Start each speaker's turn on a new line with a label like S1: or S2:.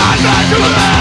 S1: not meant to live